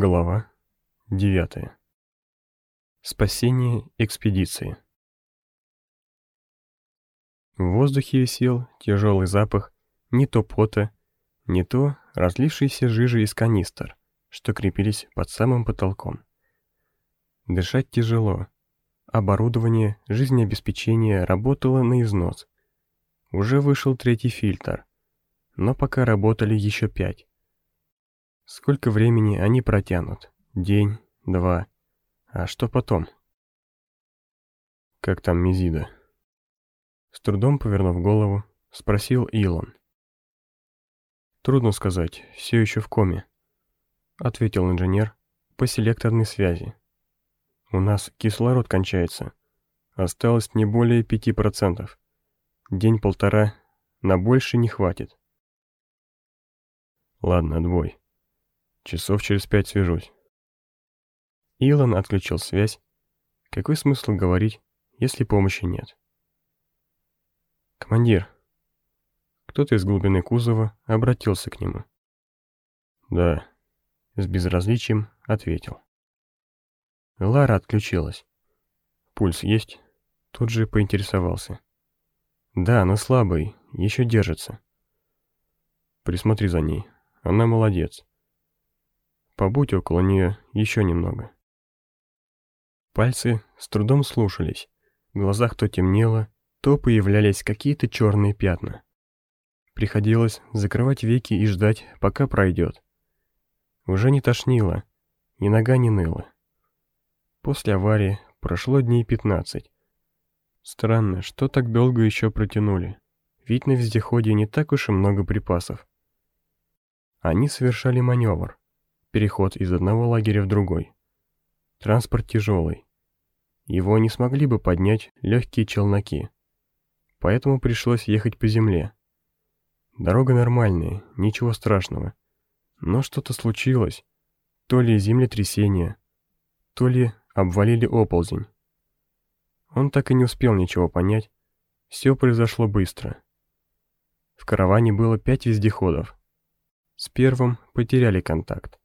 Глава 9. Спасение экспедиции. В воздухе висел тяжелый запах не то пота, не то разлившейся жижи из канистр, что крепились под самым потолком. Дышать тяжело. Оборудование жизнеобеспечения работало на износ. Уже вышел третий фильтр, но пока работали еще пять. Сколько времени они протянут? День, два. А что потом? Как там Мизида? С трудом повернув голову, спросил Илон. Трудно сказать, все еще в коме, ответил инженер по селекторной связи. У нас кислород кончается. Осталось не более пяти процентов. День-полтора, на больше не хватит. Ладно, отбой. Часов через пять свяжусь. Илон отключил связь. Какой смысл говорить, если помощи нет? Командир. Кто-то из глубины кузова обратился к нему. Да, с безразличием ответил. Лара отключилась. Пульс есть? Тут же поинтересовался. Да, но слабый, еще держится. Присмотри за ней, она молодец. Побудь около нее еще немного. Пальцы с трудом слушались. В глазах то темнело, то появлялись какие-то черные пятна. Приходилось закрывать веки и ждать, пока пройдет. Уже не тошнило, и нога не ныла. После аварии прошло дней 15. Странно, что так долго еще протянули, ведь на вездеходе не так уж и много припасов. Они совершали маневр, переход из одного лагеря в другой. Транспорт тяжелый. Его не смогли бы поднять легкие челноки. Поэтому пришлось ехать по земле. Дорога нормальная, ничего страшного. Но что-то случилось. То ли землетрясение, то ли обвалили оползень. Он так и не успел ничего понять. Все произошло быстро. В караване было пять вездеходов. С первым потеряли контакт.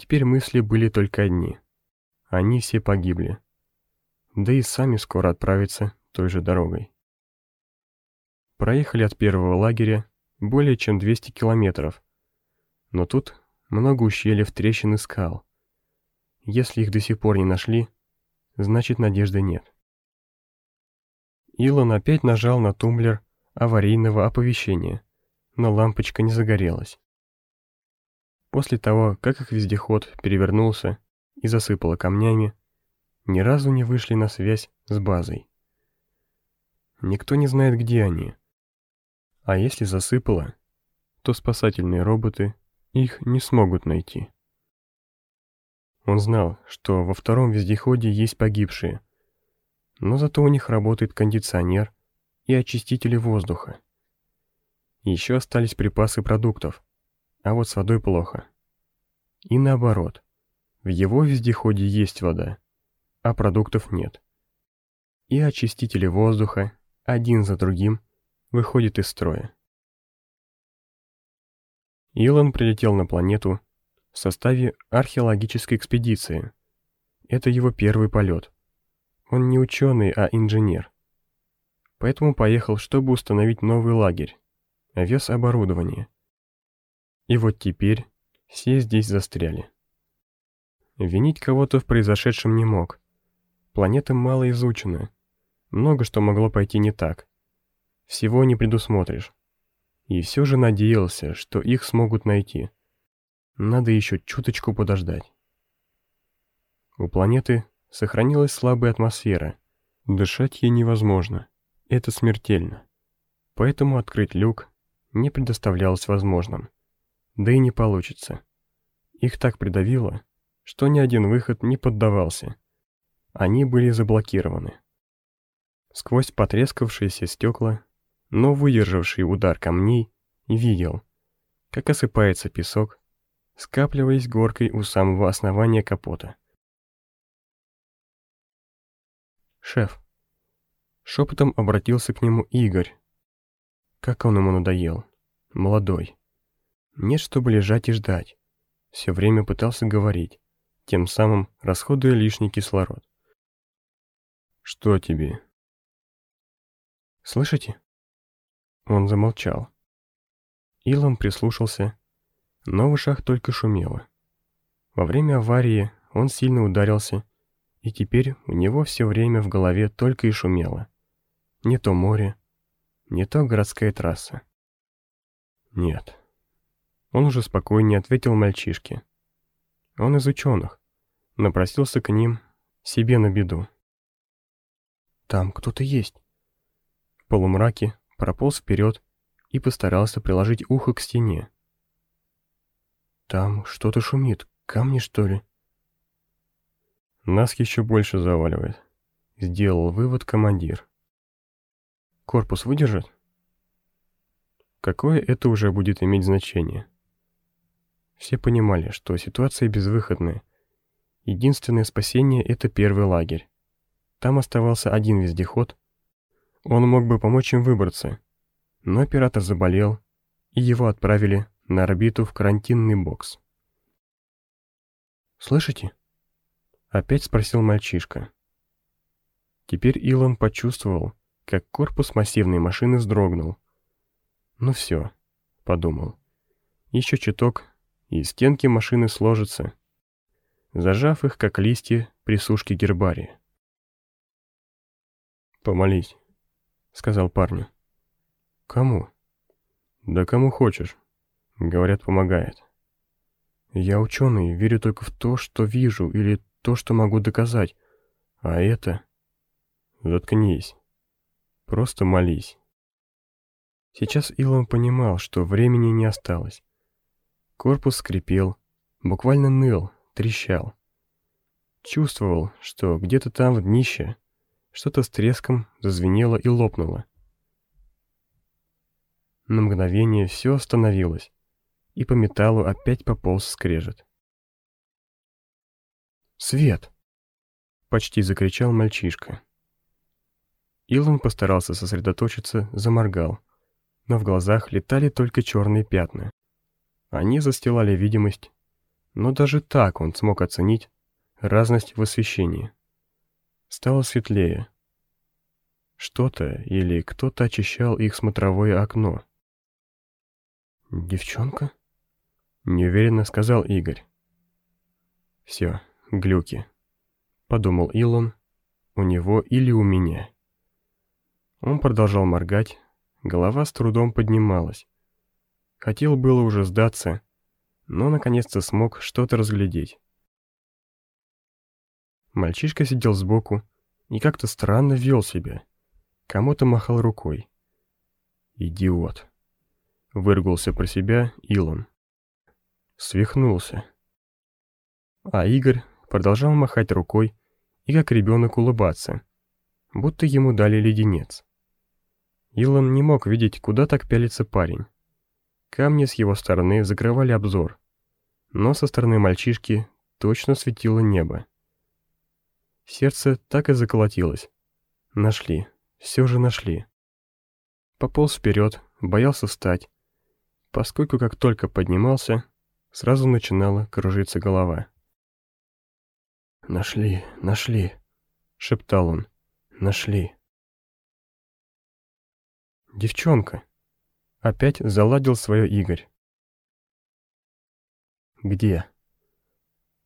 Теперь мысли были только одни. Они все погибли. Да и сами скоро отправятся той же дорогой. Проехали от первого лагеря более чем 200 километров. Но тут много ущельев, трещин и скал. Если их до сих пор не нашли, значит надежды нет. Илон опять нажал на тумблер аварийного оповещения, но лампочка не загорелась. После того, как их вездеход перевернулся и засыпало камнями, ни разу не вышли на связь с базой. Никто не знает, где они. А если засыпало, то спасательные роботы их не смогут найти. Он знал, что во втором вездеходе есть погибшие, но зато у них работает кондиционер и очистители воздуха. Еще остались припасы продуктов, а вот с водой плохо. И наоборот, в его вездеходе есть вода, а продуктов нет. И очистители воздуха один за другим выходят из строя. Илон прилетел на планету в составе археологической экспедиции. Это его первый полет. Он не ученый, а инженер. Поэтому поехал, чтобы установить новый лагерь, вез оборудование – и вот теперь все здесь застряли. Винить кого-то в произошедшем не мог. Планета мало изучена. Много что могло пойти не так. Всего не предусмотришь. И все же надеялся, что их смогут найти. Надо еще чуточку подождать. У планеты сохранилась слабая атмосфера. Дышать ей невозможно. Это смертельно. Поэтому открыть люк не предоставлялось возможным да и не получится. Их так придавило, что ни один выход не поддавался. Они были заблокированы. Сквозь потрескавшиеся стекла, но выдержавший удар камней, видел, как осыпается песок, скапливаясь горкой у самого основания капота. «Шеф», — шепотом обратился к нему Игорь. Как он ему надоел, молодой. Нет, чтобы лежать и ждать. все время пытался говорить, тем самым расходуя лишний кислород. «Что тебе?» «Слышите?» Он замолчал. Илон прислушался, но в ушах только шумело. Во время аварии он сильно ударился, и теперь у него все время в голове только и шумело. Не то море, не то городская трасса. Нет. Он уже спокойнее ответил мальчишке. Он из ученых. Напросился к ним, себе на беду. Там кто-то есть. В полумраке прополз вперед и постарался приложить ухо к стене. Там что-то шумит, камни что ли? Нас еще больше заваливает. Сделал вывод командир. Корпус выдержит? Какое это уже будет иметь значение? Все понимали, что ситуация безвыходная. Единственное спасение — это первый лагерь. Там оставался один вездеход. Он мог бы помочь им выбраться. Но оператор заболел, и его отправили на орбиту в карантинный бокс. «Слышите?» — опять спросил мальчишка. Теперь Илон почувствовал, как корпус массивной машины вздрогнул. «Ну все», — подумал. «Еще чуток, и стенки машины сложатся, зажав их, как листья при сушке гербария. «Помолись», — сказал парню. «Кому?» «Да кому хочешь. Говорят, помогает». «Я ученый, верю только в то, что вижу, или то, что могу доказать. А это...» «Заткнись. Просто молись». Сейчас Илон понимал, что времени не осталось. Корпус скрипел, буквально ныл, трещал. Чувствовал, что где-то там в днище что-то с треском зазвенело и лопнуло. На мгновение все остановилось, и по металлу опять пополз скрежет. «Свет!» — почти закричал мальчишка. Илон постарался сосредоточиться, заморгал, но в глазах летали только черные пятна. Они застилали видимость, но даже так он смог оценить разность в освещении. Стало светлее. Что-то или кто-то очищал их смотровое окно. «Девчонка?» — неуверенно сказал Игорь. «Все, глюки», — подумал Илон, — «у него или у меня». Он продолжал моргать, голова с трудом поднималась. Хотел было уже сдаться, но наконец-то смог что-то разглядеть. Мальчишка сидел сбоку и как-то странно вел себя. Кому-то махал рукой. «Идиот!» — выругался про себя Илон. Свихнулся. А Игорь продолжал махать рукой и как ребенок улыбаться, будто ему дали леденец. Илон не мог видеть, куда так пялится парень. Камни с его стороны закрывали обзор, но со стороны мальчишки точно светило небо. Сердце так и заколотилось. Нашли, все же нашли. Пополз вперед, боялся встать, поскольку как только поднимался, сразу начинала кружиться голова. «Нашли, нашли», — шептал он, — «нашли». «Девчонка», Опять заладил свое Игорь. «Где?»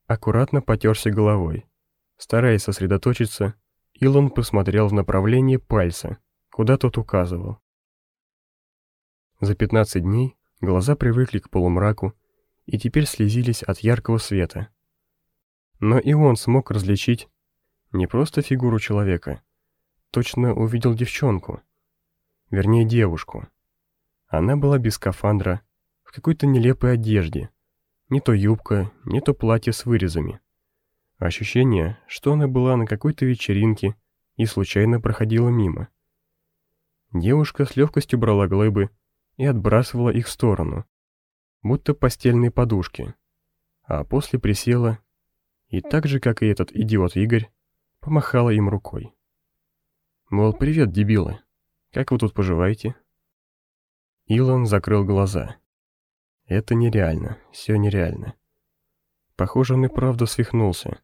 Аккуратно потерся головой. Стараясь сосредоточиться, Илон посмотрел в направлении пальца, куда тот указывал. За 15 дней глаза привыкли к полумраку и теперь слезились от яркого света. Но и он смог различить не просто фигуру человека, точно увидел девчонку, вернее девушку. Она была без скафандра, в какой-то нелепой одежде. Не то юбка, не то платье с вырезами. Ощущение, что она была на какой-то вечеринке и случайно проходила мимо. Девушка с легкостью брала глыбы и отбрасывала их в сторону, будто постельные подушки, а после присела и так же, как и этот идиот Игорь, помахала им рукой. Мол, привет, дебилы, как вы тут поживаете? Илон закрыл глаза. Это нереально, все нереально. Похоже, он и правда свихнулся.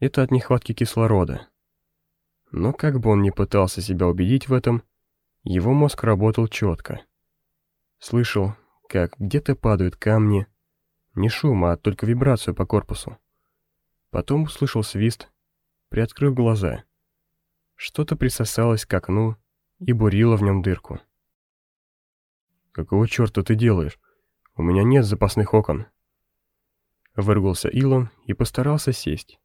Это от нехватки кислорода. Но как бы он ни пытался себя убедить в этом, его мозг работал четко. Слышал, как где-то падают камни, не шум, а только вибрацию по корпусу. Потом услышал свист, приоткрыл глаза. Что-то присосалось к окну и бурило в нем дырку. «Какого черта ты делаешь? У меня нет запасных окон». Выргался Илон и постарался сесть.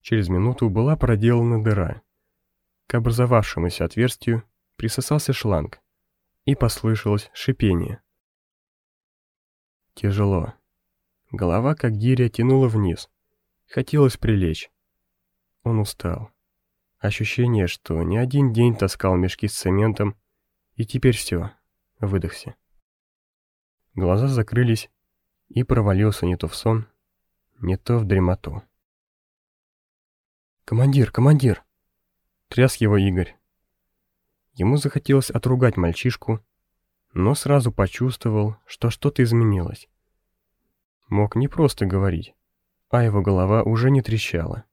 Через минуту была проделана дыра. К образовавшемуся отверстию присосался шланг, и послышалось шипение. Тяжело. Голова, как гиря, тянула вниз. Хотелось прилечь. Он устал. Ощущение, что не один день таскал мешки с цементом, и теперь все, выдохся. Глаза закрылись, и провалился не то в сон, не то в дремоту. «Командир, командир!» Тряс его Игорь. Ему захотелось отругать мальчишку, но сразу почувствовал, что что-то изменилось. Мог не просто говорить, а его голова уже не трещала.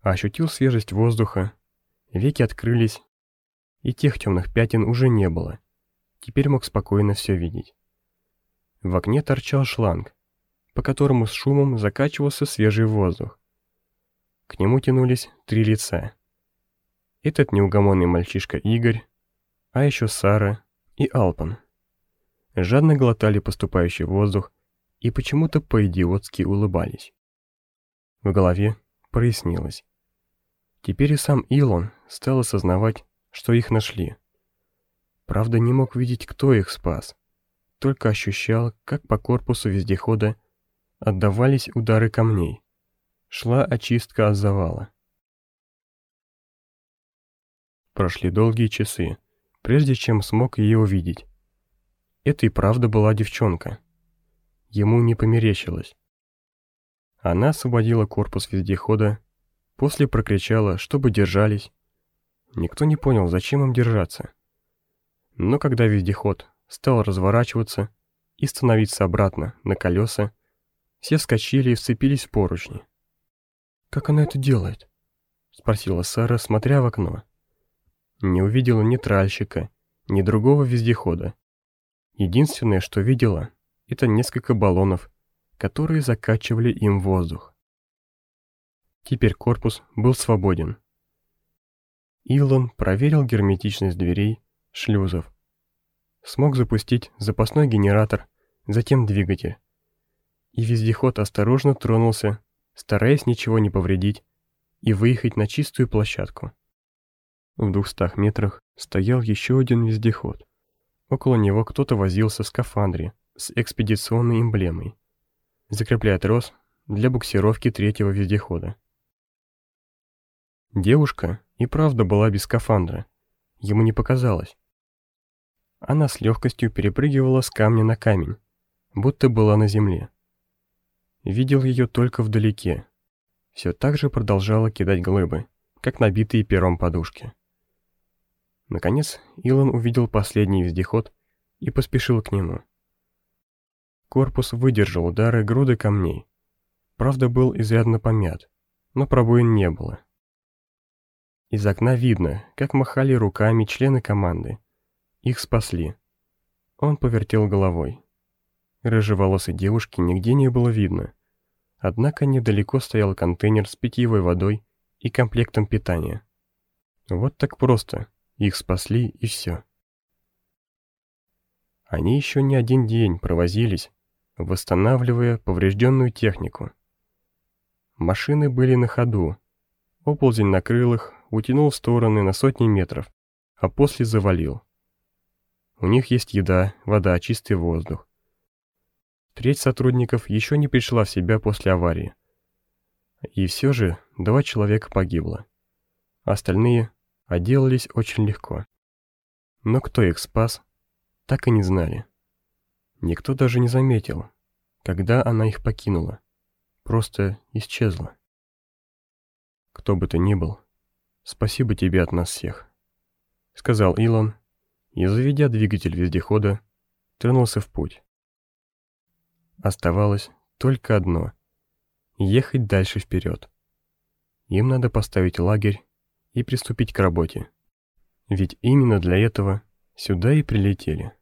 Ощутил свежесть воздуха, веки открылись, и тех темных пятен уже не было. Теперь мог спокойно все видеть. В окне торчал шланг, по которому с шумом закачивался свежий воздух. К нему тянулись три лица. Этот неугомонный мальчишка Игорь, а еще Сара и Алпан. Жадно глотали поступающий воздух и почему-то по-идиотски улыбались. В голове прояснилось. Теперь и сам Илон стал осознавать, что их нашли. Правда, не мог видеть, кто их спас только ощущал, как по корпусу вездехода отдавались удары камней. Шла очистка от завала. Прошли долгие часы, прежде чем смог ее увидеть. Это и правда была девчонка. Ему не померещилось. Она освободила корпус вездехода, после прокричала, чтобы держались. Никто не понял, зачем им держаться. Но когда вездеход стал разворачиваться и становиться обратно на колеса, все вскочили и вцепились в поручни. «Как она это делает?» — спросила Сара, смотря в окно. Не увидела ни тральщика, ни другого вездехода. Единственное, что видела, это несколько баллонов, которые закачивали им воздух. Теперь корпус был свободен. Илон проверил герметичность дверей, шлюзов, Смог запустить запасной генератор, затем двигатель. И вездеход осторожно тронулся, стараясь ничего не повредить, и выехать на чистую площадку. В двухстах метрах стоял еще один вездеход. Около него кто-то возился в скафандре с экспедиционной эмблемой, закрепляя трос для буксировки третьего вездехода. Девушка и правда была без скафандра. Ему не показалось. Она с легкостью перепрыгивала с камня на камень, будто была на земле. Видел ее только вдалеке. Все так же продолжала кидать глыбы, как набитые пером подушки. Наконец, Илон увидел последний вездеход и поспешил к нему. Корпус выдержал удары груды камней. Правда, был изрядно помят, но пробоин не было. Из окна видно, как махали руками члены команды, их спасли. Он повертел головой. Рыжеволосой девушки нигде не было видно. Однако недалеко стоял контейнер с питьевой водой и комплектом питания. Вот так просто. Их спасли и все. Они еще не один день провозились, восстанавливая поврежденную технику. Машины были на ходу. Оползень накрыл их, утянул в стороны на сотни метров, а после завалил. У них есть еда, вода, чистый воздух. Треть сотрудников еще не пришла в себя после аварии. И все же два человека погибло. Остальные отделались очень легко. Но кто их спас, так и не знали. Никто даже не заметил, когда она их покинула. Просто исчезла. Кто бы ты ни был, спасибо тебе от нас всех, сказал Илон, и, заведя двигатель вездехода, тронулся в путь. Оставалось только одно — ехать дальше вперед. Им надо поставить лагерь и приступить к работе. Ведь именно для этого сюда и прилетели.